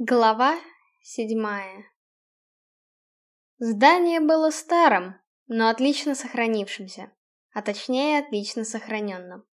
Глава седьмая Здание было старым, но отлично сохранившимся, а точнее отлично сохраненным.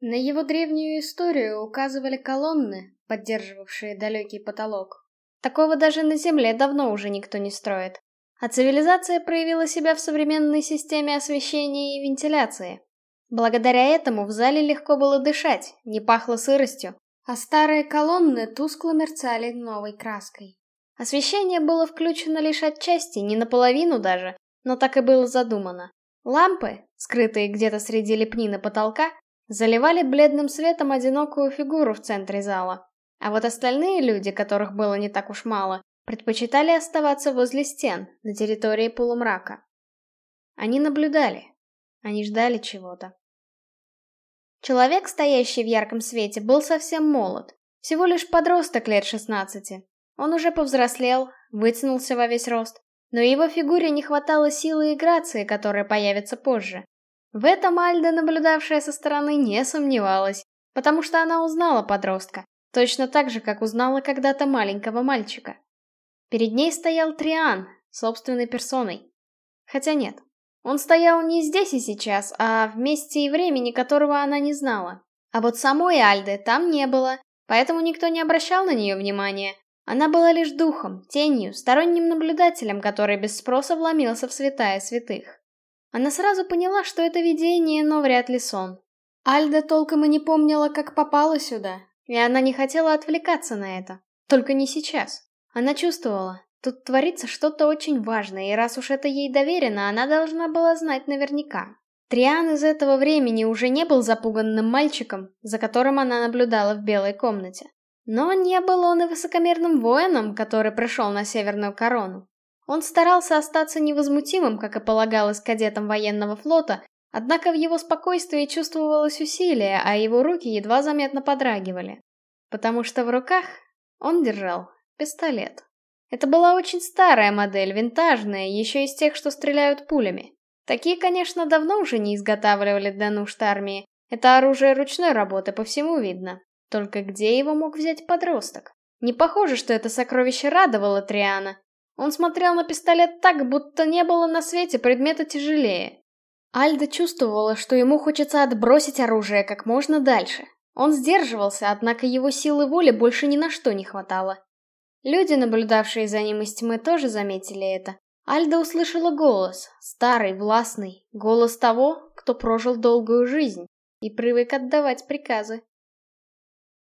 На его древнюю историю указывали колонны, поддерживавшие далекий потолок. Такого даже на Земле давно уже никто не строит. А цивилизация проявила себя в современной системе освещения и вентиляции. Благодаря этому в зале легко было дышать, не пахло сыростью, а старые колонны тускло мерцали новой краской. Освещение было включено лишь отчасти, не наполовину даже, но так и было задумано. Лампы, скрытые где-то среди лепнины потолка, заливали бледным светом одинокую фигуру в центре зала. А вот остальные люди, которых было не так уж мало, предпочитали оставаться возле стен, на территории полумрака. Они наблюдали. Они ждали чего-то. Человек, стоящий в ярком свете, был совсем молод. Всего лишь подросток лет 16. Он уже повзрослел, вытянулся во весь рост, но его фигуре не хватало силы и грации, которая появится позже. В этом Альда, наблюдавшая со стороны, не сомневалась, потому что она узнала подростка, точно так же, как узнала когда-то маленького мальчика. Перед ней стоял Триан, собственной персоной. Хотя нет, он стоял не здесь и сейчас, а в месте и времени, которого она не знала. А вот самой Альды там не было, поэтому никто не обращал на нее внимания. Она была лишь духом, тенью, сторонним наблюдателем, который без спроса вломился в святая святых. Она сразу поняла, что это видение, но вряд ли сон. Альда толком и не помнила, как попала сюда, и она не хотела отвлекаться на это. Только не сейчас. Она чувствовала, Тут творится что-то очень важное, и раз уж это ей доверено, она должна была знать наверняка. Триан из этого времени уже не был запуганным мальчиком, за которым она наблюдала в белой комнате. Но не был он и высокомерным воином, который пришел на Северную Корону. Он старался остаться невозмутимым, как и полагалось кадетам военного флота, однако в его спокойствии чувствовалось усилие, а его руки едва заметно подрагивали. Потому что в руках он держал пистолет. Это была очень старая модель, винтажная, еще из тех, что стреляют пулями. Такие, конечно, давно уже не изготавливали для нужд армии. Это оружие ручной работы, по всему видно. Только где его мог взять подросток? Не похоже, что это сокровище радовало Триана. Он смотрел на пистолет так, будто не было на свете предмета тяжелее. Альда чувствовала, что ему хочется отбросить оружие как можно дальше. Он сдерживался, однако его силы воли больше ни на что не хватало. Люди, наблюдавшие за ним из тьмы, тоже заметили это. Альда услышала голос, старый, властный, голос того, кто прожил долгую жизнь и привык отдавать приказы.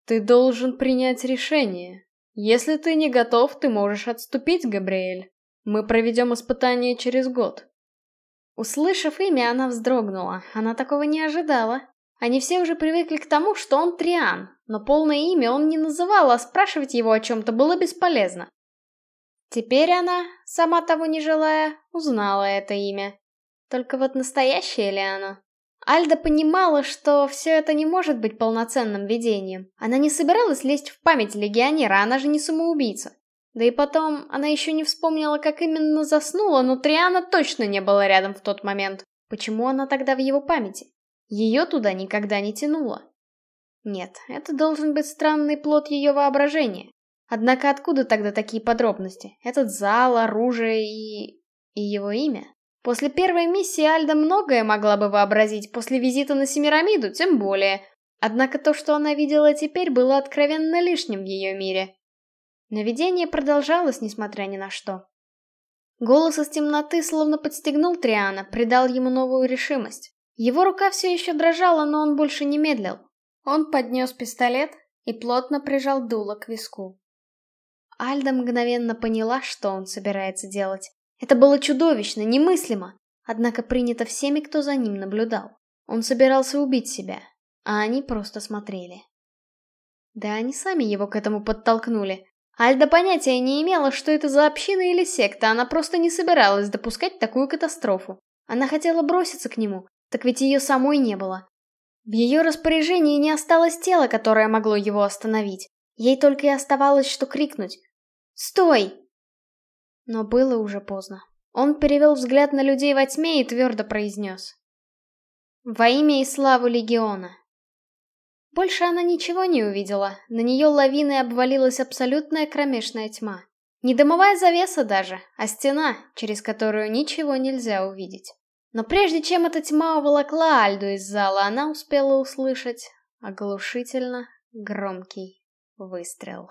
«Ты должен принять решение. Если ты не готов, ты можешь отступить, Габриэль. Мы проведем испытание через год». Услышав имя, она вздрогнула. Она такого не ожидала. Они все уже привыкли к тому, что он Триан, но полное имя он не называл, а спрашивать его о чем-то было бесполезно. Теперь она, сама того не желая, узнала это имя. Только вот настоящее ли оно? Альда понимала, что все это не может быть полноценным видением. Она не собиралась лезть в память легионера, она же не самоубийца. Да и потом, она еще не вспомнила, как именно заснула, но Триана точно не было рядом в тот момент. Почему она тогда в его памяти? Ее туда никогда не тянуло. Нет, это должен быть странный плод ее воображения. Однако откуда тогда такие подробности? Этот зал, оружие и... и его имя? После первой миссии Альда многое могла бы вообразить, после визита на Семирамиду тем более. Однако то, что она видела теперь, было откровенно лишним в ее мире. Наведение продолжалось, несмотря ни на что. Голос из темноты словно подстегнул Триана, придал ему новую решимость. Его рука все еще дрожала, но он больше не медлил. Он поднес пистолет и плотно прижал дуло к виску. Альда мгновенно поняла, что он собирается делать. Это было чудовищно, немыслимо, однако принято всеми, кто за ним наблюдал. Он собирался убить себя, а они просто смотрели. Да они сами его к этому подтолкнули. Альда понятия не имела, что это за община или секта, она просто не собиралась допускать такую катастрофу. Она хотела броситься к нему, так ведь ее самой не было. В ее распоряжении не осталось тела, которое могло его остановить. Ей только и оставалось, что крикнуть. «Стой!» Но было уже поздно. Он перевел взгляд на людей во тьме и твердо произнес. «Во имя и славу Легиона!» Больше она ничего не увидела, на нее лавиной обвалилась абсолютная кромешная тьма. Не дымовая завеса даже, а стена, через которую ничего нельзя увидеть. Но прежде чем эта тьма уволокла Альду из зала, она успела услышать оглушительно громкий выстрел.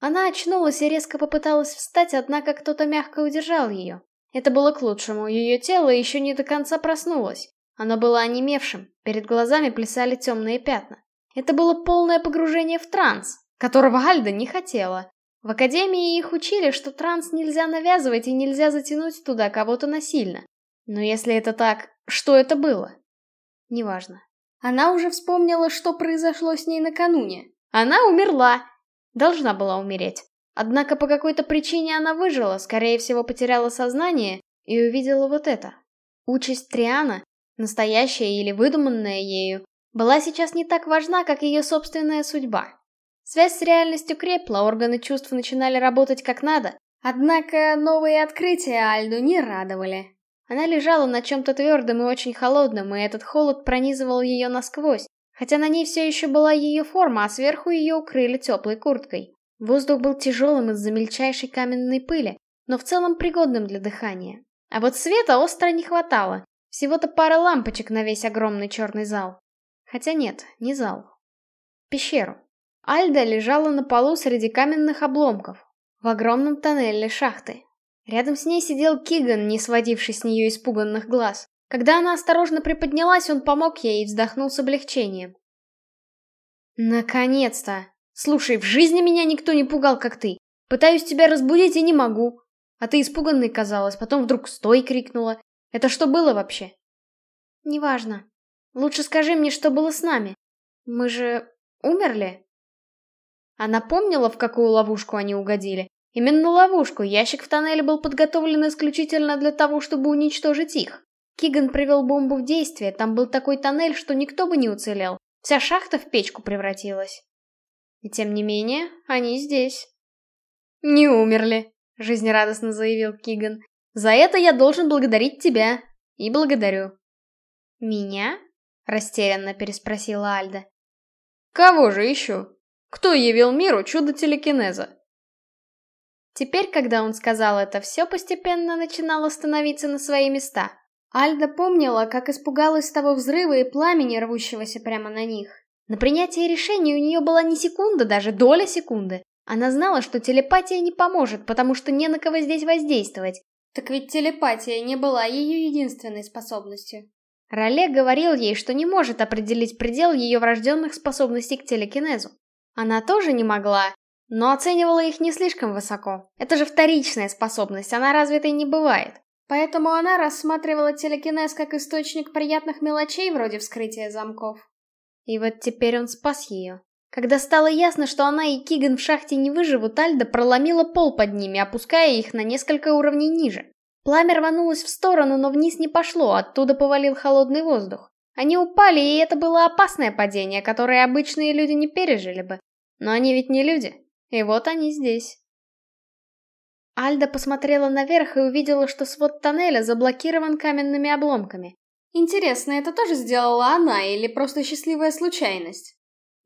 Она очнулась и резко попыталась встать, однако кто-то мягко удержал ее. Это было к лучшему, ее тело еще не до конца проснулось. Оно было онемевшим, перед глазами плясали темные пятна. Это было полное погружение в транс, которого Альда не хотела. В академии их учили, что транс нельзя навязывать и нельзя затянуть туда кого-то насильно. Но если это так, что это было? Неважно. Она уже вспомнила, что произошло с ней накануне. Она умерла. Должна была умереть. Однако по какой-то причине она выжила, скорее всего потеряла сознание и увидела вот это. Участь Триана настоящая или выдуманная ею, была сейчас не так важна, как ее собственная судьба. Связь с реальностью крепла, органы чувств начинали работать как надо, однако новые открытия Альду не радовали. Она лежала на чем-то твердом и очень холодном, и этот холод пронизывал ее насквозь, хотя на ней все еще была ее форма, а сверху ее укрыли теплой курткой. Воздух был тяжелым из-за мельчайшей каменной пыли, но в целом пригодным для дыхания. А вот света остро не хватало, всего-то пара лампочек на весь огромный черный зал. Хотя нет, не зал. Пещеру. Альда лежала на полу среди каменных обломков, в огромном тоннеле шахты. Рядом с ней сидел Киган, не сводивший с нее испуганных глаз. Когда она осторожно приподнялась, он помог ей и вздохнул с облегчением. «Наконец-то! Слушай, в жизни меня никто не пугал, как ты. Пытаюсь тебя разбудить и не могу. А ты испуганной казалась, потом вдруг «стой!» крикнула. Это что было вообще? Неважно. Лучше скажи мне, что было с нами. Мы же умерли? Она помнила, в какую ловушку они угодили. Именно ловушку. Ящик в тоннеле был подготовлен исключительно для того, чтобы уничтожить их. Киган привел бомбу в действие. Там был такой тоннель, что никто бы не уцелел. Вся шахта в печку превратилась. И тем не менее, они здесь. «Не умерли», — жизнерадостно заявил Киган. За это я должен благодарить тебя. И благодарю. Меня? Растерянно переспросила Альда. Кого же еще? Кто явил миру чудо телекинеза? Теперь, когда он сказал это, все постепенно начинало становиться на свои места. Альда помнила, как испугалась того взрыва и пламени, рвущегося прямо на них. На принятие решения у нее была не секунда, даже доля секунды. Она знала, что телепатия не поможет, потому что не на кого здесь воздействовать, так ведь телепатия не была ее единственной способностью. Роле говорил ей, что не может определить предел ее врожденных способностей к телекинезу. Она тоже не могла, но оценивала их не слишком высоко. Это же вторичная способность, она развитой не бывает. Поэтому она рассматривала телекинез как источник приятных мелочей вроде вскрытия замков. И вот теперь он спас ее. Когда стало ясно, что она и Киган в шахте не выживут, Альда проломила пол под ними, опуская их на несколько уровней ниже. Пламя рванулось в сторону, но вниз не пошло, оттуда повалил холодный воздух. Они упали, и это было опасное падение, которое обычные люди не пережили бы. Но они ведь не люди. И вот они здесь. Альда посмотрела наверх и увидела, что свод тоннеля заблокирован каменными обломками. Интересно, это тоже сделала она или просто счастливая случайность?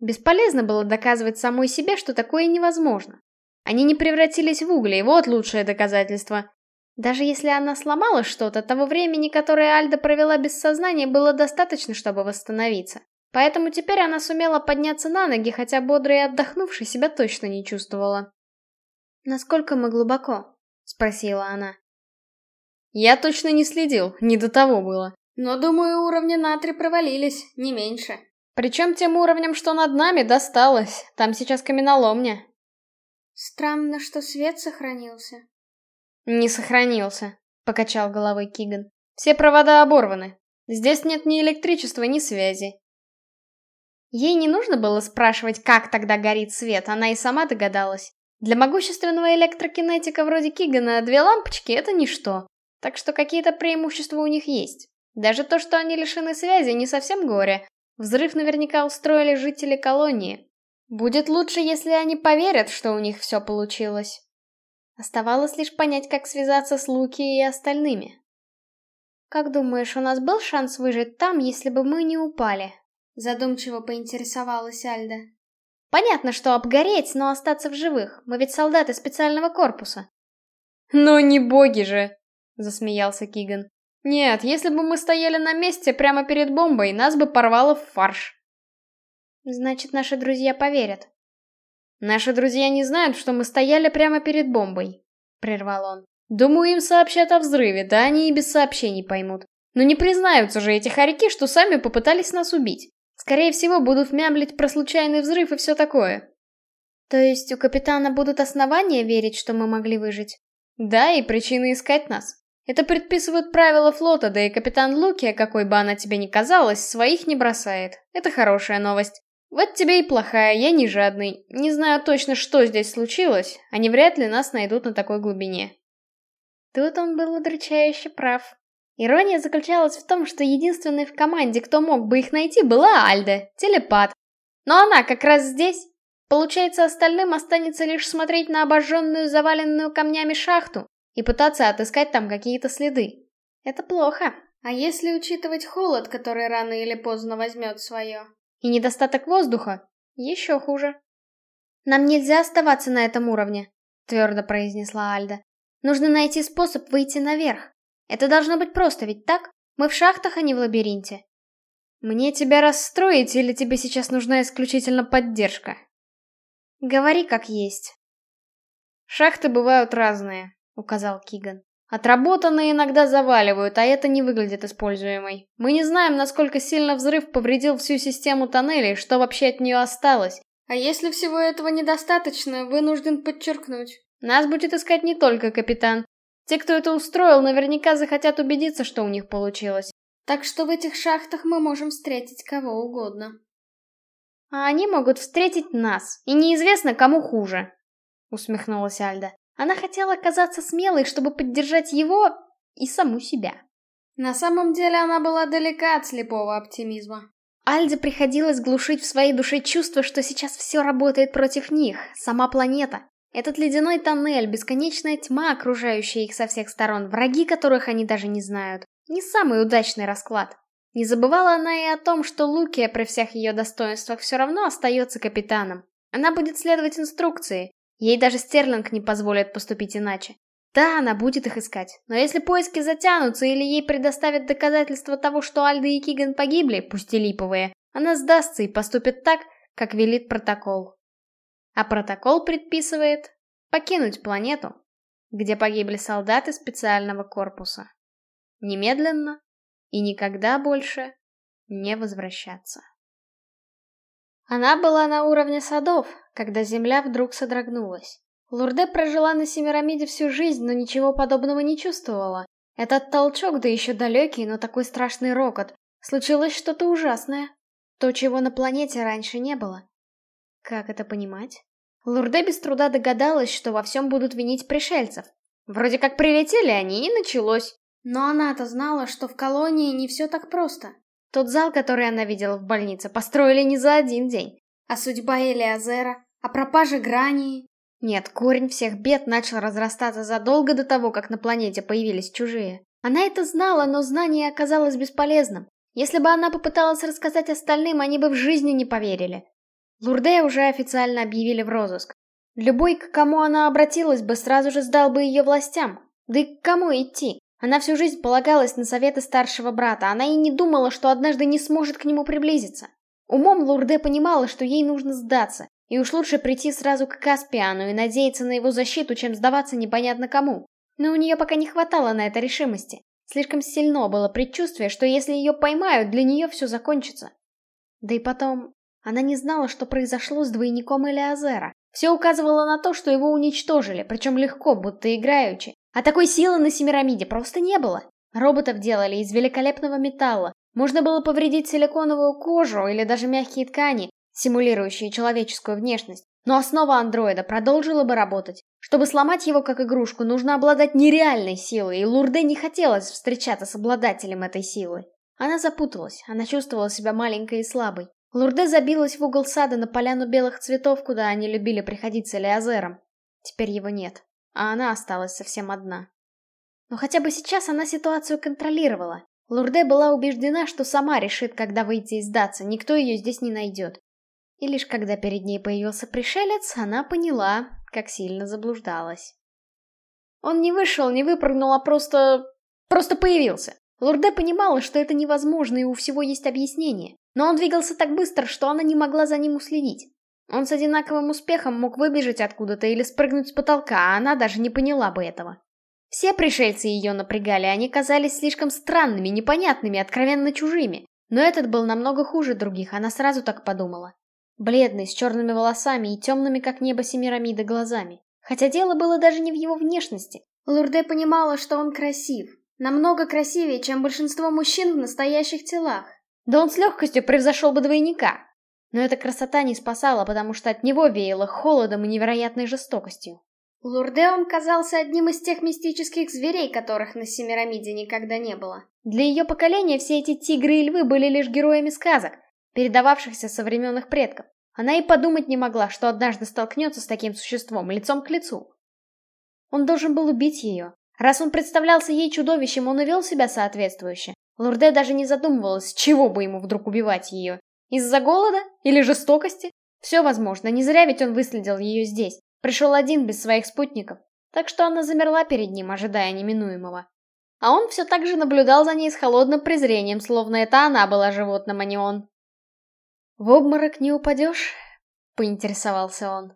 Бесполезно было доказывать самой себе, что такое невозможно. Они не превратились в угли, вот лучшее доказательство. Даже если она сломала что-то, того времени, которое Альда провела без сознания, было достаточно, чтобы восстановиться. Поэтому теперь она сумела подняться на ноги, хотя бодрой и отдохнувшей себя точно не чувствовала. «Насколько мы глубоко?» — спросила она. «Я точно не следил, не до того было. Но, думаю, уровни натри провалились, не меньше», причем тем уровнем, что над нами, досталось. Там сейчас каменоломня. Странно, что свет сохранился. Не сохранился, покачал головой Киган. Все провода оборваны. Здесь нет ни электричества, ни связи. Ей не нужно было спрашивать, как тогда горит свет, она и сама догадалась. Для могущественного электрокинетика вроде Кигана две лампочки — это ничто. Так что какие-то преимущества у них есть. Даже то, что они лишены связи, не совсем горе. Взрыв наверняка устроили жители колонии. Будет лучше, если они поверят, что у них все получилось. Оставалось лишь понять, как связаться с Луки и остальными. «Как думаешь, у нас был шанс выжить там, если бы мы не упали?» Задумчиво поинтересовалась Альда. Понятно, что обгореть, но остаться в живых. Мы ведь солдаты специального корпуса. Но не боги же, засмеялся Киган. Нет, если бы мы стояли на месте прямо перед бомбой, нас бы порвало в фарш. Значит, наши друзья поверят. Наши друзья не знают, что мы стояли прямо перед бомбой, прервал он. Думаю, им сообщат о взрыве, да они и без сообщений поймут. Но не признаются же эти хорьки, что сами попытались нас убить. Скорее всего, будут мямлить про случайный взрыв и все такое. То есть у капитана будут основания верить, что мы могли выжить? Да, и причины искать нас. Это предписывают правила флота, да и капитан Лукия, какой бы она тебе ни казалась, своих не бросает. Это хорошая новость. Вот тебе и плохая, я не жадный. Не знаю точно, что здесь случилось, они вряд ли нас найдут на такой глубине. Тут он был удручающе прав. Ирония заключалась в том, что единственной в команде, кто мог бы их найти, была Альда, телепат. Но она как раз здесь. Получается, остальным останется лишь смотреть на обожженную, заваленную камнями шахту и пытаться отыскать там какие-то следы. Это плохо. А если учитывать холод, который рано или поздно возьмет свое? И недостаток воздуха? Еще хуже. «Нам нельзя оставаться на этом уровне», — твердо произнесла Альда. «Нужно найти способ выйти наверх. Это должно быть просто, ведь так? Мы в шахтах, а не в лабиринте. Мне тебя расстроить или тебе сейчас нужна исключительно поддержка? Говори как есть. Шахты бывают разные, указал Киган. Отработанные иногда заваливают, а это не выглядит используемой. Мы не знаем, насколько сильно взрыв повредил всю систему тоннелей, что вообще от нее осталось. А если всего этого недостаточно, вынужден подчеркнуть. Нас будет искать не только капитан. Те, кто это устроил, наверняка захотят убедиться, что у них получилось. Так что в этих шахтах мы можем встретить кого угодно. А они могут встретить нас, и неизвестно, кому хуже. Усмехнулась Альда. Она хотела казаться смелой, чтобы поддержать его и саму себя. На самом деле она была далека от слепого оптимизма. Альде приходилось глушить в своей душе чувство, что сейчас все работает против них, сама планета. Этот ледяной тоннель, бесконечная тьма, окружающая их со всех сторон, враги которых они даже не знают. Не самый удачный расклад. Не забывала она и о том, что Лукия при всех ее достоинствах все равно остается капитаном. Она будет следовать инструкции. Ей даже Стерлинг не позволит поступить иначе. Да, она будет их искать, но если поиски затянутся или ей предоставят доказательства того, что Альда и Киган погибли, пусть и липовые, она сдастся и поступит так, как велит протокол. А протокол предписывает покинуть планету, где погибли солдаты специального корпуса. Немедленно и никогда больше не возвращаться. Она была на уровне садов, когда земля вдруг содрогнулась. Лурде прожила на Семирамиде всю жизнь, но ничего подобного не чувствовала. Этот толчок, да еще далекий, но такой страшный рокот. Случилось что-то ужасное. То, чего на планете раньше не было. Как это понимать? Лурде без труда догадалась, что во всем будут винить пришельцев. Вроде как прилетели они, и началось. Но она-то знала, что в колонии не все так просто. Тот зал, который она видела в больнице, построили не за один день. А судьба Элиазера? А пропажа Грании? Нет, корень всех бед начал разрастаться задолго до того, как на планете появились чужие. Она это знала, но знание оказалось бесполезным. Если бы она попыталась рассказать остальным, они бы в жизни не поверили. Лурде уже официально объявили в розыск. Любой, к кому она обратилась бы, сразу же сдал бы ее властям. Да и к кому идти? Она всю жизнь полагалась на советы старшего брата, она и не думала, что однажды не сможет к нему приблизиться. Умом Лурде понимала, что ей нужно сдаться, и уж лучше прийти сразу к Каспиану и надеяться на его защиту, чем сдаваться непонятно кому. Но у нее пока не хватало на это решимости. Слишком сильно было предчувствие, что если ее поймают, для нее все закончится. Да и потом, она не знала, что произошло с двойником Элиазера. Все указывало на то, что его уничтожили, причем легко, будто играючи. А такой силы на Семирамиде просто не было. Роботов делали из великолепного металла. Можно было повредить силиконовую кожу или даже мягкие ткани, симулирующие человеческую внешность. Но основа андроида продолжила бы работать. Чтобы сломать его как игрушку, нужно обладать нереальной силой, и Лурде не хотелось встречаться с обладателем этой силы. Она запуталась, она чувствовала себя маленькой и слабой. Лурде забилась в угол сада на поляну белых цветов, куда они любили приходить с Элиазером. Теперь его нет, а она осталась совсем одна. Но хотя бы сейчас она ситуацию контролировала. Лурде была убеждена, что сама решит, когда выйти и сдаться, никто ее здесь не найдет. И лишь когда перед ней появился пришелец, она поняла, как сильно заблуждалась. Он не вышел, не выпрыгнул, а просто... просто появился. Лурде понимала, что это невозможно и у всего есть объяснение, но он двигался так быстро, что она не могла за ним уследить. Он с одинаковым успехом мог выбежать откуда-то или спрыгнуть с потолка, а она даже не поняла бы этого. Все пришельцы ее напрягали, они казались слишком странными, непонятными, откровенно чужими. Но этот был намного хуже других, она сразу так подумала. Бледный, с черными волосами и темными, как небо Семирамида, глазами. Хотя дело было даже не в его внешности. Лурде понимала, что он красив. Намного красивее, чем большинство мужчин в настоящих телах. Да он с легкостью превзошел бы двойника. Но эта красота не спасала, потому что от него веяло холодом и невероятной жестокостью. Лурде он казался одним из тех мистических зверей, которых на Семирамиде никогда не было. Для ее поколения все эти тигры и львы были лишь героями сказок, передававшихся со времен их предков. Она и подумать не могла, что однажды столкнется с таким существом, лицом к лицу. Он должен был убить ее. Раз он представлялся ей чудовищем, он и вел себя соответствующе. Лурде даже не задумывалась, чего бы ему вдруг убивать ее. Из-за голода? Или жестокости? Все возможно, не зря ведь он выследил ее здесь. Пришел один без своих спутников, так что она замерла перед ним, ожидая неминуемого. А он все так же наблюдал за ней с холодным презрением, словно это она была животным, а не он. «В обморок не упадешь?» — поинтересовался он.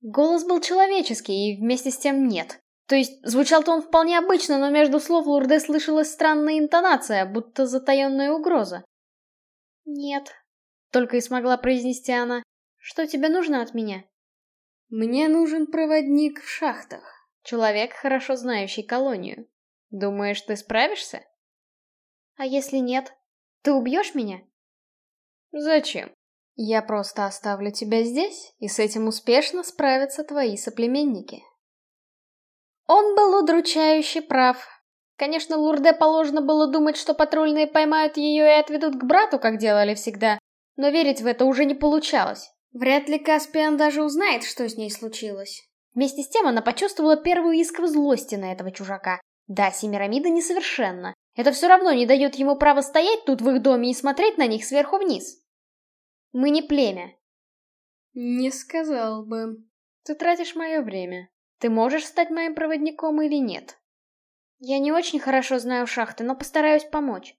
Голос был человеческий, и вместе с тем нет. То есть, звучал-то он вполне обычно, но между слов Лурде слышалась странная интонация, будто затаенная угроза. «Нет», — только и смогла произнести она. «Что тебе нужно от меня?» Мне нужен проводник в шахтах. Человек, хорошо знающий колонию. Думаешь, ты справишься? А если нет? Ты убьешь меня? Зачем? Я просто оставлю тебя здесь, и с этим успешно справятся твои соплеменники. Он был удручающе прав. Конечно, Лурде положено было думать, что патрульные поймают ее и отведут к брату, как делали всегда, но верить в это уже не получалось. Вряд ли Каспиан даже узнает, что с ней случилось. Вместе с тем она почувствовала первую искру злости на этого чужака. Да, Семирамида несовершенна. Это все равно не дает ему права стоять тут в их доме и смотреть на них сверху вниз. Мы не племя. Не сказал бы. Ты тратишь мое время. Ты можешь стать моим проводником или нет? Я не очень хорошо знаю шахты, но постараюсь помочь.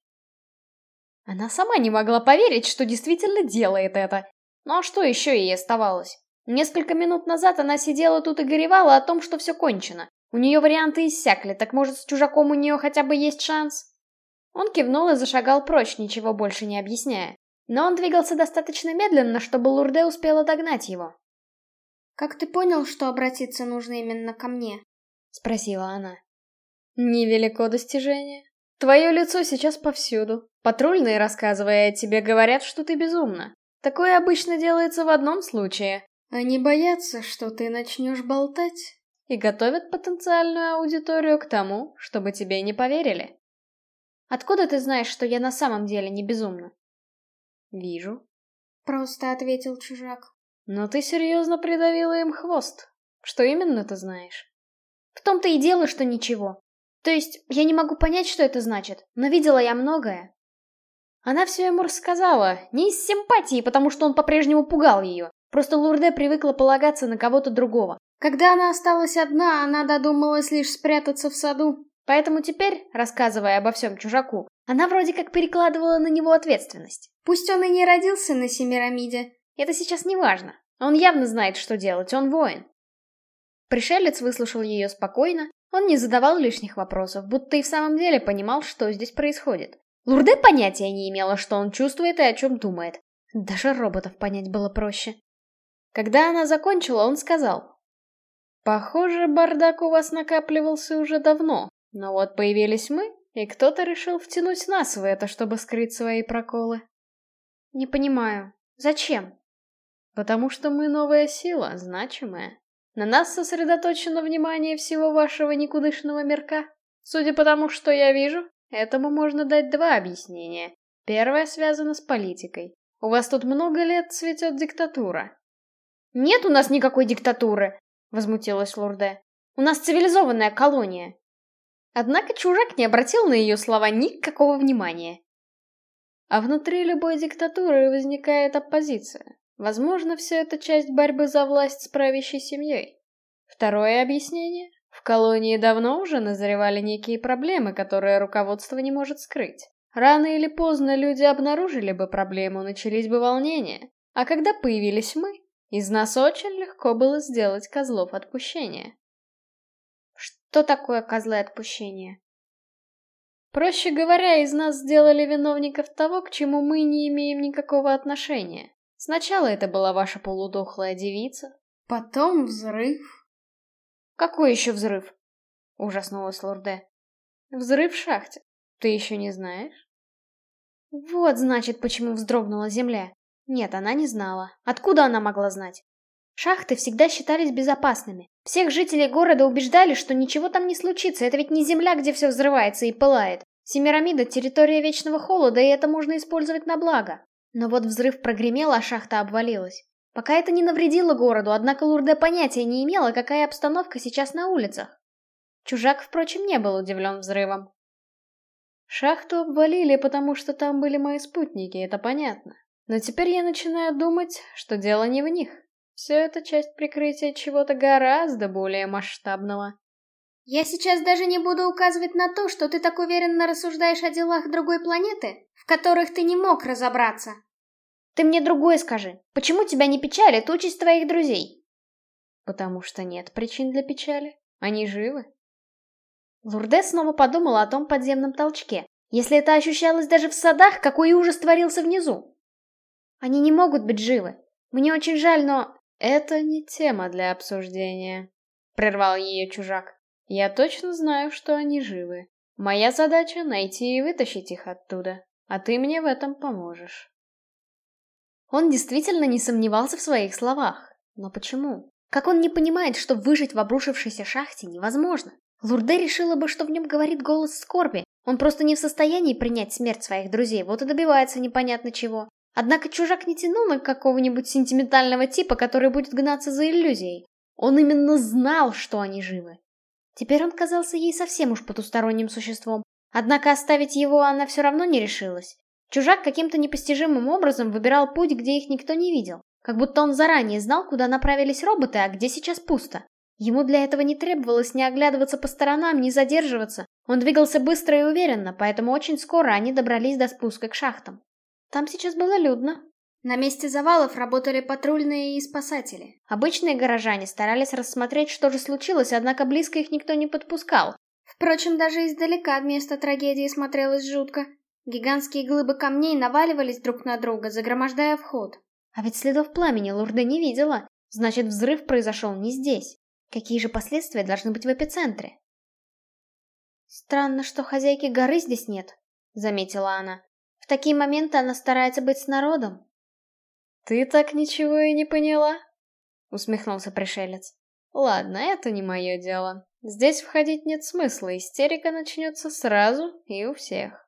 Она сама не могла поверить, что действительно делает это. Ну а что еще ей оставалось? Несколько минут назад она сидела тут и горевала о том, что все кончено. У нее варианты иссякли, так может с чужаком у нее хотя бы есть шанс? Он кивнул и зашагал прочь, ничего больше не объясняя. Но он двигался достаточно медленно, чтобы Лурде успела догнать его. «Как ты понял, что обратиться нужно именно ко мне?» — спросила она. «Невелико достижение. Твое лицо сейчас повсюду. Патрульные, рассказывая о тебе, говорят, что ты безумна. Такое обычно делается в одном случае. Они боятся, что ты начнешь болтать, и готовят потенциальную аудиторию к тому, чтобы тебе не поверили. Откуда ты знаешь, что я на самом деле не безумна? Вижу. Просто ответил чужак. Но ты серьезно придавила им хвост. Что именно ты знаешь? В том-то и дело, что ничего. То есть, я не могу понять, что это значит, но видела я многое. Она все ему рассказала, не из симпатии, потому что он по-прежнему пугал ее. Просто Лурде привыкла полагаться на кого-то другого. Когда она осталась одна, она додумалась лишь спрятаться в саду. Поэтому теперь, рассказывая обо всем чужаку, она вроде как перекладывала на него ответственность. Пусть он и не родился на Семирамиде, это сейчас не важно. Он явно знает, что делать, он воин. Пришелец выслушал ее спокойно, он не задавал лишних вопросов, будто и в самом деле понимал, что здесь происходит. Лурде понятия не имела, что он чувствует и о чем думает. Даже роботов понять было проще. Когда она закончила, он сказал. «Похоже, бардак у вас накапливался уже давно, но вот появились мы, и кто-то решил втянуть нас в это, чтобы скрыть свои проколы». «Не понимаю. Зачем?» «Потому что мы новая сила, значимая. На нас сосредоточено внимание всего вашего никудышного мирка. Судя по тому, что я вижу, Этому можно дать два объяснения. Первое связано с политикой. У вас тут много лет цветет диктатура. Нет у нас никакой диктатуры, возмутилась Лурде. У нас цивилизованная колония. Однако чужак не обратил на ее слова никакого внимания. А внутри любой диктатуры возникает оппозиция. Возможно, все это часть борьбы за власть с правящей семьей. Второе объяснение. В колонии давно уже назревали некие проблемы, которые руководство не может скрыть. Рано или поздно люди обнаружили бы проблему, начались бы волнения. А когда появились мы, из нас очень легко было сделать козлов отпущения. Что такое козлы отпущения? Проще говоря, из нас сделали виновников того, к чему мы не имеем никакого отношения. Сначала это была ваша полудохлая девица. Потом взрыв. Какой еще взрыв? Ужаснулась Лурде. Взрыв в шахте. Ты еще не знаешь? Вот, значит, почему вздрогнула земля. Нет, она не знала. Откуда она могла знать? Шахты всегда считались безопасными. Всех жителей города убеждали, что ничего там не случится, это ведь не земля, где все взрывается и пылает. Семирамида — территория вечного холода, и это можно использовать на благо. Но вот взрыв прогремел, а шахта обвалилась. Пока это не навредило городу, однако Лурде понятия не имела, какая обстановка сейчас на улицах. Чужак, впрочем, не был удивлен взрывом. Шахту обвалили, потому что там были мои спутники, это понятно. Но теперь я начинаю думать, что дело не в них. Все это часть прикрытия чего-то гораздо более масштабного. Я сейчас даже не буду указывать на то, что ты так уверенно рассуждаешь о делах другой планеты, в которых ты не мог разобраться. Ты мне другое скажи. Почему тебя не печалит участь твоих друзей? Потому что нет причин для печали. Они живы. Лурде снова подумала о том подземном толчке. Если это ощущалось даже в садах, какой ужас творился внизу. Они не могут быть живы. Мне очень жаль, но... «Это не тема для обсуждения», — прервал ее чужак. «Я точно знаю, что они живы. Моя задача — найти и вытащить их оттуда, а ты мне в этом поможешь». Он действительно не сомневался в своих словах. Но почему? Как он не понимает, что выжить в обрушившейся шахте невозможно? Лурде решила бы, что в нем говорит голос скорби. Он просто не в состоянии принять смерть своих друзей, вот и добивается непонятно чего. Однако чужак не тянул на какого-нибудь сентиментального типа, который будет гнаться за иллюзией. Он именно знал, что они живы. Теперь он казался ей совсем уж потусторонним существом. Однако оставить его она все равно не решилась. Чужак каким-то непостижимым образом выбирал путь, где их никто не видел. Как будто он заранее знал, куда направились роботы, а где сейчас пусто. Ему для этого не требовалось ни оглядываться по сторонам, ни задерживаться. Он двигался быстро и уверенно, поэтому очень скоро они добрались до спуска к шахтам. Там сейчас было людно. На месте завалов работали патрульные и спасатели. Обычные горожане старались рассмотреть, что же случилось, однако близко их никто не подпускал. Впрочем, даже издалека место трагедии смотрелось жутко. Гигантские глыбы камней наваливались друг на друга, загромождая вход. А ведь следов пламени Лурда не видела. Значит, взрыв произошел не здесь. Какие же последствия должны быть в эпицентре? Странно, что хозяйки горы здесь нет, заметила она. В такие моменты она старается быть с народом. «Ты так ничего и не поняла?» — усмехнулся пришелец. «Ладно, это не мое дело. Здесь входить нет смысла, истерика начнется сразу и у всех.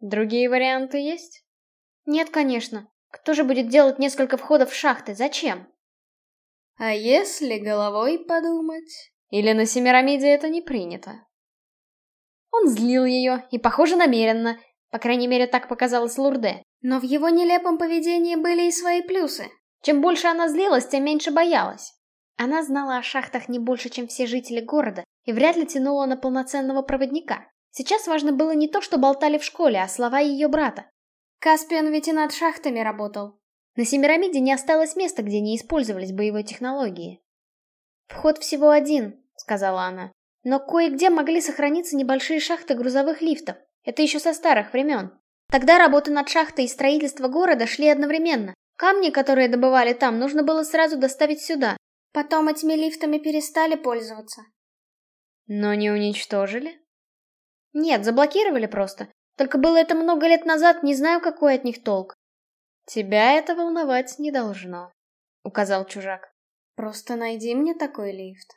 Другие варианты есть?» «Нет, конечно. Кто же будет делать несколько входов в шахты? Зачем?» «А если головой подумать?» Или на Семирамиде это не принято? Он злил ее, и, похоже, намеренно, по крайней мере, так показалось Лурде. Но в его нелепом поведении были и свои плюсы. Чем больше она злилась, тем меньше боялась. Она знала о шахтах не больше, чем все жители города, и вряд ли тянула на полноценного проводника. Сейчас важно было не то, что болтали в школе, а слова ее брата. Каспиан ведь и над шахтами работал. На Семирамиде не осталось места, где не использовались боевые технологии. «Вход всего один», — сказала она. «Но кое-где могли сохраниться небольшие шахты грузовых лифтов. Это еще со старых времен. Тогда работы над шахтой и строительство города шли одновременно. Камни, которые добывали там, нужно было сразу доставить сюда. Потом этими лифтами перестали пользоваться. Но не уничтожили? Нет, заблокировали просто. Только было это много лет назад, не знаю, какой от них толк. Тебя это волновать не должно, указал чужак. Просто найди мне такой лифт.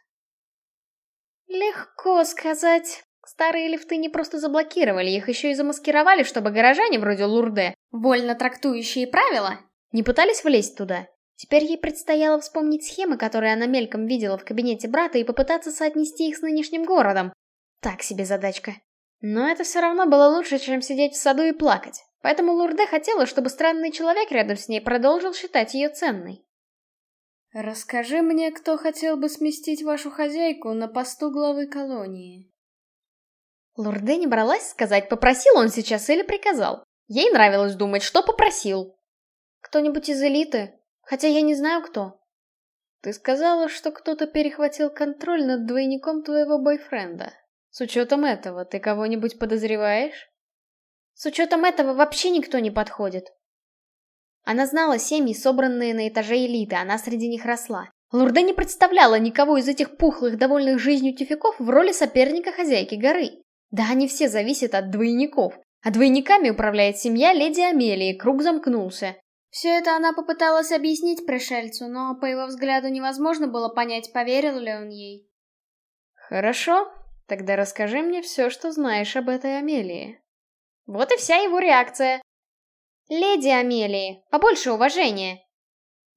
Легко сказать. Старые лифты не просто заблокировали, их еще и замаскировали, чтобы горожане вроде Лурде, вольно трактующие правила, не пытались влезть туда. Теперь ей предстояло вспомнить схемы, которые она мельком видела в кабинете брата, и попытаться соотнести их с нынешним городом. Так себе задачка. Но это все равно было лучше, чем сидеть в саду и плакать. Поэтому Лурде хотела, чтобы странный человек рядом с ней продолжил считать ее ценной. «Расскажи мне, кто хотел бы сместить вашу хозяйку на посту главы колонии?» Лурде не бралась сказать, попросил он сейчас или приказал. Ей нравилось думать, что попросил. Кто-нибудь из элиты, хотя я не знаю кто. Ты сказала, что кто-то перехватил контроль над двойником твоего бойфренда. С учетом этого, ты кого-нибудь подозреваешь? С учетом этого вообще никто не подходит. Она знала семьи, собранные на этаже элиты, она среди них росла. Лурде не представляла никого из этих пухлых, довольных жизнью тюфяков в роли соперника хозяйки горы. Да они все зависят от двойников. А двойниками управляет семья леди Амелии, круг замкнулся. Все это она попыталась объяснить пришельцу, но по его взгляду невозможно было понять, поверил ли он ей. Хорошо, тогда расскажи мне все, что знаешь об этой Амелии. Вот и вся его реакция. Леди Амелии, побольше уважения.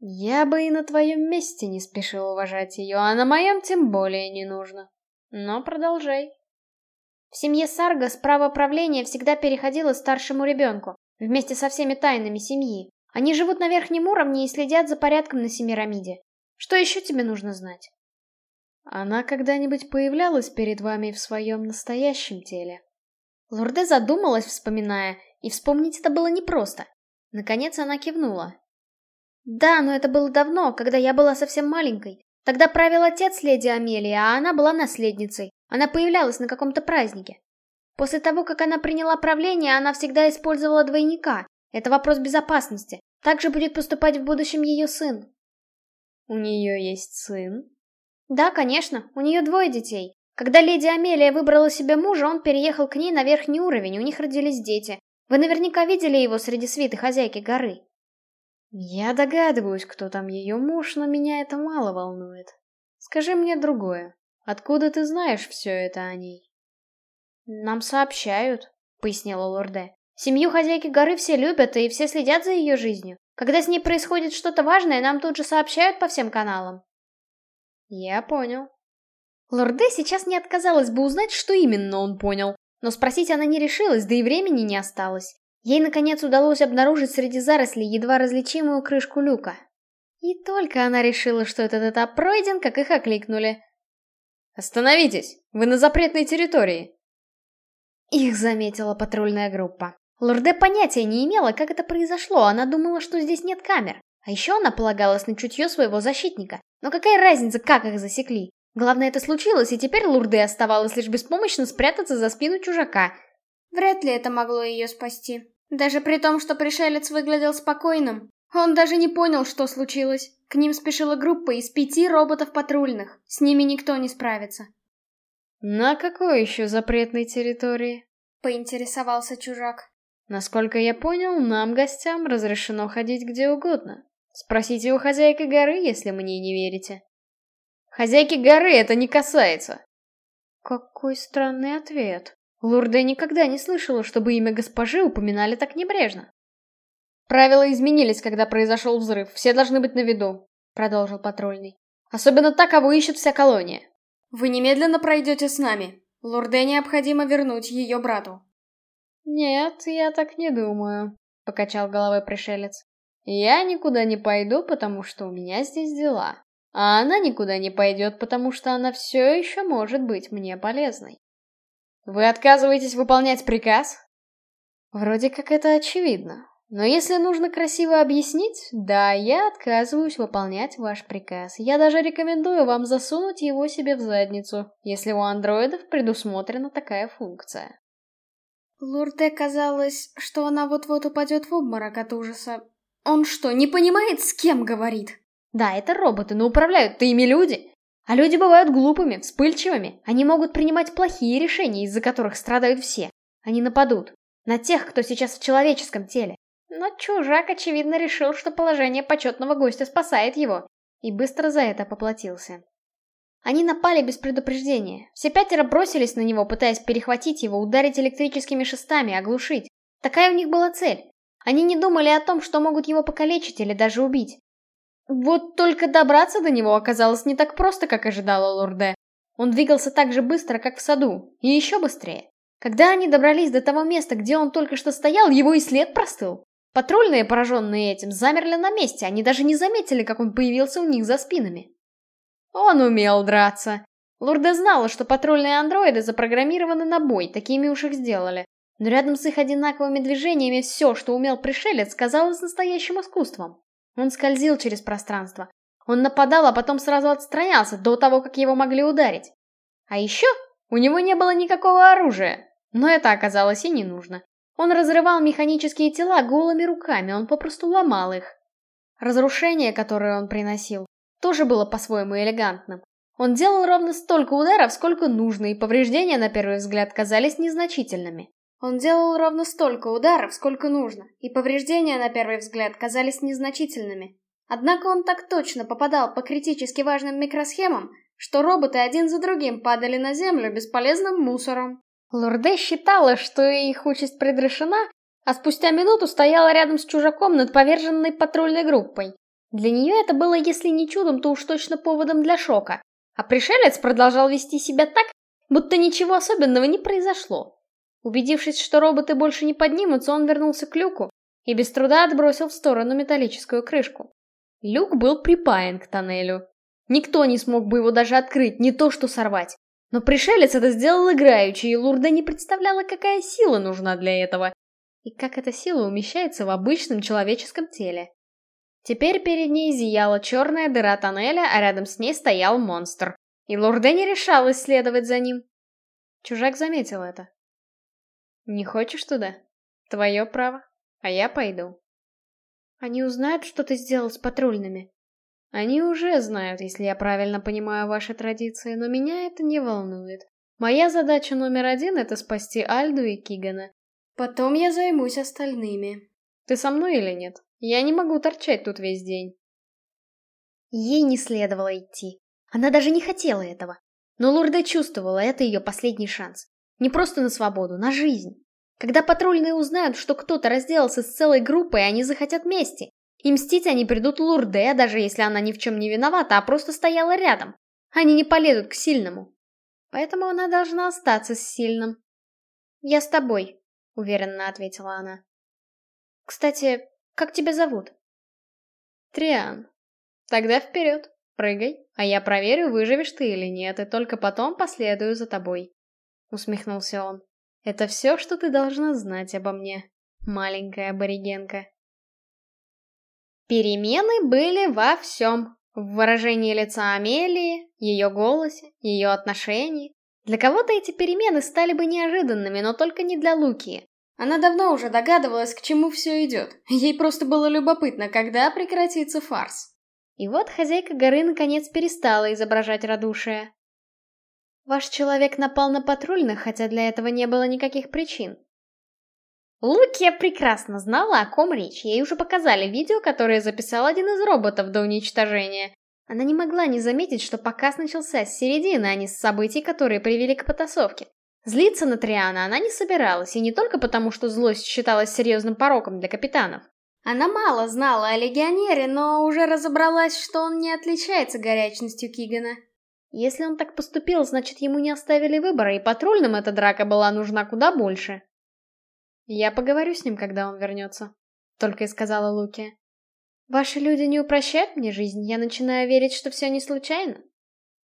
Я бы и на твоем месте не спешил уважать ее, а на моем тем более не нужно. Но продолжай. В семье Сарга право правления всегда переходило старшему ребенку, вместе со всеми тайнами семьи. Они живут на верхнем уровне и следят за порядком на Семирамиде. Что еще тебе нужно знать? Она когда-нибудь появлялась перед вами в своем настоящем теле? Лорде задумалась, вспоминая, и вспомнить это было непросто. Наконец она кивнула. Да, но это было давно, когда я была совсем маленькой. Тогда правил отец леди Амелия, а она была наследницей. Она появлялась на каком-то празднике. После того, как она приняла правление, она всегда использовала двойника. Это вопрос безопасности. Так же будет поступать в будущем ее сын. У нее есть сын? Да, конечно, у нее двое детей. Когда леди Амелия выбрала себе мужа, он переехал к ней на верхний уровень, у них родились дети. Вы наверняка видели его среди свиты хозяйки горы. Я догадываюсь, кто там ее муж, но меня это мало волнует. Скажи мне другое. Откуда ты знаешь все это о ней? Нам сообщают, пояснила Лорде. Семью хозяйки горы все любят, и все следят за ее жизнью. Когда с ней происходит что-то важное, нам тут же сообщают по всем каналам. Я понял. Лорде сейчас не отказалась бы узнать, что именно он понял, но спросить она не решилась, да и времени не осталось. Ей, наконец, удалось обнаружить среди зарослей едва различимую крышку люка. И только она решила, что этот этап пройден, как их окликнули. «Остановитесь! Вы на запретной территории!» Их заметила патрульная группа. Лорде понятия не имела, как это произошло, она думала, что здесь нет камер. А еще она полагалась на чутье своего защитника. Но какая разница, как их засекли? Главное, это случилось, и теперь Лурде оставалось лишь беспомощно спрятаться за спину чужака. Вряд ли это могло ее спасти. Даже при том, что пришелец выглядел спокойным. Он даже не понял, что случилось. К ним спешила группа из пяти роботов-патрульных. С ними никто не справится. «На какой еще запретной территории?» — поинтересовался чужак. «Насколько я понял, нам, гостям, разрешено ходить где угодно. Спросите у хозяйки горы, если мне не верите». «Хозяйки горы это не касается!» Какой странный ответ. Лурде никогда не слышала, чтобы имя госпожи упоминали так небрежно. «Правила изменились, когда произошел взрыв. Все должны быть на виду», — продолжил патрульный. «Особенно так, кого ищет вся колония». «Вы немедленно пройдете с нами. Лурде необходимо вернуть ее брату». «Нет, я так не думаю», — покачал головой пришелец. «Я никуда не пойду, потому что у меня здесь дела. А она никуда не пойдет, потому что она все еще может быть мне полезной». «Вы отказываетесь выполнять приказ?» «Вроде как это очевидно. Но если нужно красиво объяснить, да, я отказываюсь выполнять ваш приказ. Я даже рекомендую вам засунуть его себе в задницу, если у андроидов предусмотрена такая функция. Лурде казалось, что она вот-вот упадет в обморок от ужаса. Он что, не понимает, с кем говорит? Да, это роботы, но управляют-то ими люди. А люди бывают глупыми, вспыльчивыми. Они могут принимать плохие решения, из-за которых страдают все. Они нападут. На тех, кто сейчас в человеческом теле. Но чужак, очевидно, решил, что положение почетного гостя спасает его, и быстро за это поплатился. Они напали без предупреждения. Все пятеро бросились на него, пытаясь перехватить его, ударить электрическими шестами, оглушить. Такая у них была цель. Они не думали о том, что могут его покалечить или даже убить. Вот только добраться до него оказалось не так просто, как ожидала Лурде. Он двигался так же быстро, как в саду, и еще быстрее. Когда они добрались до того места, где он только что стоял, его и след простыл. Патрульные, пораженные этим, замерли на месте, они даже не заметили, как он появился у них за спинами. Он умел драться. Лурда знала, что патрульные андроиды запрограммированы на бой, такими уж их сделали. Но рядом с их одинаковыми движениями все, что умел пришелец, казалось настоящим искусством. Он скользил через пространство. Он нападал, а потом сразу отстранялся, до того, как его могли ударить. А еще у него не было никакого оружия. Но это оказалось и не нужно. Он разрывал механические тела голыми руками, он попросту ломал их. Разрушение, которое он приносил, тоже было по-своему элегантным. Он делал ровно столько ударов, сколько нужно, и повреждения, на первый взгляд, казались незначительными. Он делал ровно столько ударов, сколько нужно, и повреждения, на первый взгляд, казались незначительными. Однако он так точно попадал по критически важным микросхемам, что роботы один за другим падали на землю бесполезным мусором. Лурде считала, что их участь предрешена, а спустя минуту стояла рядом с чужаком над поверженной патрульной группой. Для нее это было, если не чудом, то уж точно поводом для шока. А пришелец продолжал вести себя так, будто ничего особенного не произошло. Убедившись, что роботы больше не поднимутся, он вернулся к люку и без труда отбросил в сторону металлическую крышку. Люк был припаян к тоннелю. Никто не смог бы его даже открыть, не то что сорвать. Но пришелец это сделал играючи, и Лурда не представляла, какая сила нужна для этого. И как эта сила умещается в обычном человеческом теле. Теперь перед ней зияла черная дыра тоннеля, а рядом с ней стоял монстр. И Лурде не решалась следовать за ним. Чужак заметил это. «Не хочешь туда? Твое право, а я пойду». «Они узнают, что ты сделал с патрульными?» Они уже знают, если я правильно понимаю ваши традиции, но меня это не волнует. Моя задача номер один — это спасти Альду и Кигана. Потом я займусь остальными. Ты со мной или нет? Я не могу торчать тут весь день. Ей не следовало идти. Она даже не хотела этого. Но Лурда чувствовала, это ее последний шанс. Не просто на свободу, на жизнь. Когда патрульные узнают, что кто-то разделался с целой группой, они захотят мести. И мстить они придут Лурде, даже если она ни в чем не виновата, а просто стояла рядом. Они не полезут к сильному. Поэтому она должна остаться с сильным. «Я с тобой», — уверенно ответила она. «Кстати, как тебя зовут?» «Триан. Тогда вперед, прыгай, а я проверю, выживешь ты или нет, и только потом последую за тобой», — усмехнулся он. «Это все, что ты должна знать обо мне, маленькая аборигенка». Перемены были во всем. В выражении лица Амелии, ее голосе, ее отношении. Для кого-то эти перемены стали бы неожиданными, но только не для Луки. Она давно уже догадывалась, к чему все идет. Ей просто было любопытно, когда прекратится фарс. И вот хозяйка горы наконец перестала изображать радушие. Ваш человек напал на патрульных, хотя для этого не было никаких причин. Лукия прекрасно знала, о ком речь. Ей уже показали видео, которое записал один из роботов до уничтожения. Она не могла не заметить, что показ начался с середины, а не с событий, которые привели к потасовке. Злиться на Триана она не собиралась, и не только потому, что злость считалась серьезным пороком для капитанов. Она мало знала о легионере, но уже разобралась, что он не отличается горячностью Кигана. Если он так поступил, значит ему не оставили выбора, и патрульным эта драка была нужна куда больше. «Я поговорю с ним, когда он вернется», — только и сказала Луки. «Ваши люди не упрощают мне жизнь, я начинаю верить, что все не случайно».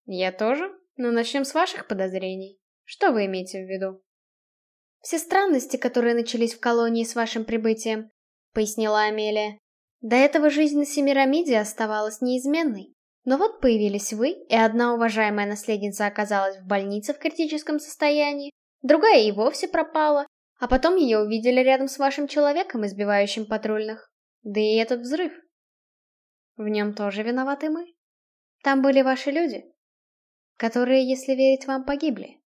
«Я тоже, но начнем с ваших подозрений. Что вы имеете в виду?» «Все странности, которые начались в колонии с вашим прибытием», — пояснила Амелия. «До этого жизнь на Семирамиде оставалась неизменной. Но вот появились вы, и одна уважаемая наследница оказалась в больнице в критическом состоянии, другая и вовсе пропала, а потом ее увидели рядом с вашим человеком, избивающим патрульных. Да и этот взрыв. В нем тоже виноваты мы. Там были ваши люди, которые, если верить вам, погибли.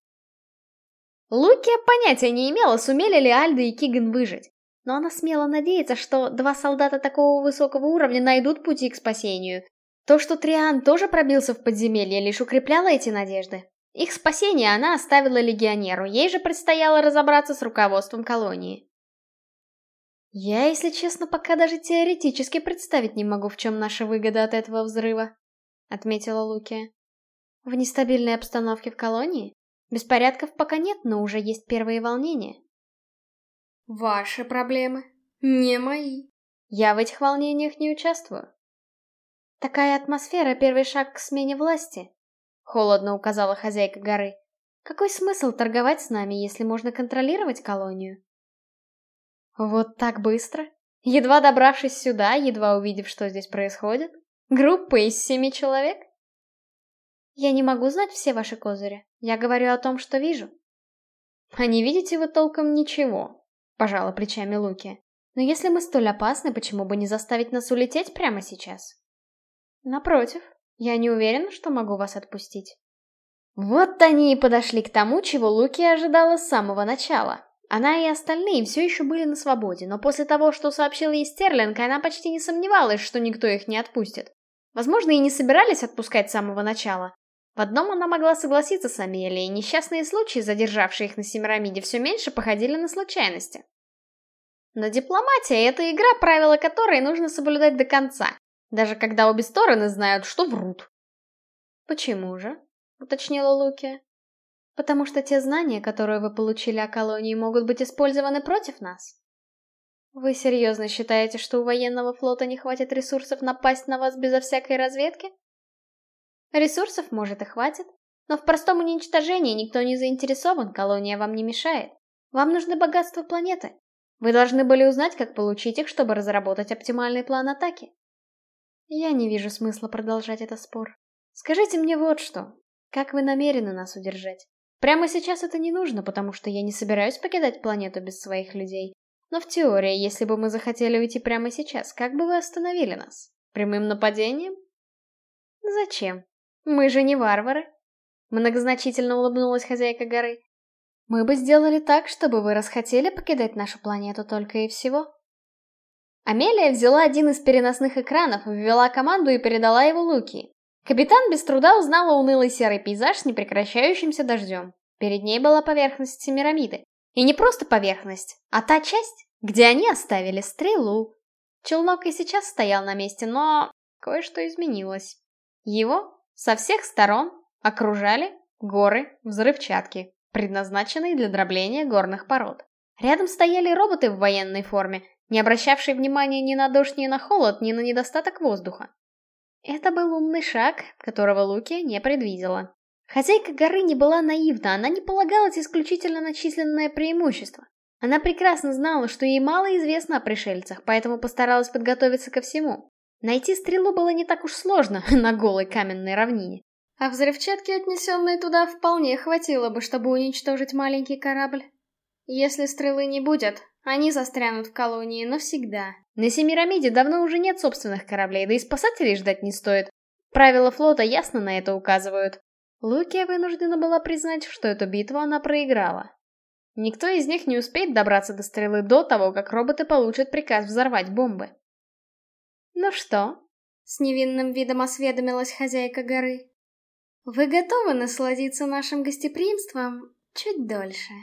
Лукия понятия не имела, сумели ли Альда и Киган выжить. Но она смела надеяться, что два солдата такого высокого уровня найдут пути к спасению. То, что Триан тоже пробился в подземелье, лишь укрепляло эти надежды. Их спасение она оставила легионеру, ей же предстояло разобраться с руководством колонии. Я, если честно, пока даже теоретически представить не могу, в чем наша выгода от этого взрыва, отметила Луки. В нестабильной обстановке в колонии? Беспорядков пока нет, но уже есть первые волнения. Ваши проблемы, не мои. Я в этих волнениях не участвую. Такая атмосфера — первый шаг к смене власти, — холодно указала хозяйка горы. Какой смысл торговать с нами, если можно контролировать колонию? Вот так быстро? Едва добравшись сюда, едва увидев, что здесь происходит? Группа из семи человек? Я не могу знать все ваши козыри. Я говорю о том, что вижу. А не видите вы толком ничего, пожала плечами Луки. Но если мы столь опасны, почему бы не заставить нас улететь прямо сейчас? Напротив, я не уверена, что могу вас отпустить. Вот они и подошли к тому, чего Луки ожидала с самого начала. Она и остальные все еще были на свободе, но после того, что сообщил ей Стерлинг, она почти не сомневалась, что никто их не отпустит. Возможно, и не собирались отпускать с самого начала. В одном она могла согласиться с Амелией, несчастные случаи, задержавшие их на Семирамиде, все меньше походили на случайности. Но дипломатия — это игра, правила которой нужно соблюдать до конца, даже когда обе стороны знают, что врут. «Почему же?» — уточнила Луки. «Потому что те знания, которые вы получили о колонии, могут быть использованы против нас?» «Вы серьезно считаете, что у военного флота не хватит ресурсов напасть на вас безо всякой разведки?» Ресурсов, может, и хватит, но в простом уничтожении никто не заинтересован, колония вам не мешает. Вам нужны богатства планеты. Вы должны были узнать, как получить их, чтобы разработать оптимальный план атаки. Я не вижу смысла продолжать этот спор. Скажите мне вот что. Как вы намерены нас удержать? Прямо сейчас это не нужно, потому что я не собираюсь покидать планету без своих людей. Но в теории, если бы мы захотели уйти прямо сейчас, как бы вы остановили нас? Прямым нападением? Зачем? Мы же не варвары. Многозначительно улыбнулась хозяйка горы. Мы бы сделали так, чтобы вы расхотели покидать нашу планету только и всего. Амелия взяла один из переносных экранов, ввела команду и передала его Луки. Капитан без труда узнала унылый серый пейзаж с непрекращающимся дождем. Перед ней была поверхность Семирамиды. И не просто поверхность, а та часть, где они оставили стрелу. Челнок и сейчас стоял на месте, но кое-что изменилось. Его со всех сторон окружали горы взрывчатки, предназначенные для дробления горных пород. Рядом стояли роботы в военной форме, не обращавшие внимания ни на дождь, ни на холод, ни на недостаток воздуха. Это был умный шаг, которого Луки не предвидела. Хозяйка горы не была наивна, она не полагалась исключительно на численное преимущество. Она прекрасно знала, что ей мало известно о пришельцах, поэтому постаралась подготовиться ко всему. Найти стрелу было не так уж сложно на голой каменной равнине. А взрывчатки, отнесенной туда, вполне хватило бы, чтобы уничтожить маленький корабль. Если стрелы не будет, они застрянут в колонии навсегда. На Семирамиде давно уже нет собственных кораблей, да и спасателей ждать не стоит. Правила флота ясно на это указывают. Лукия вынуждена была признать, что эту битву она проиграла. Никто из них не успеет добраться до стрелы до того, как роботы получат приказ взорвать бомбы. «Ну что?» — с невинным видом осведомилась хозяйка горы. «Вы готовы насладиться нашим гостеприимством чуть дольше?»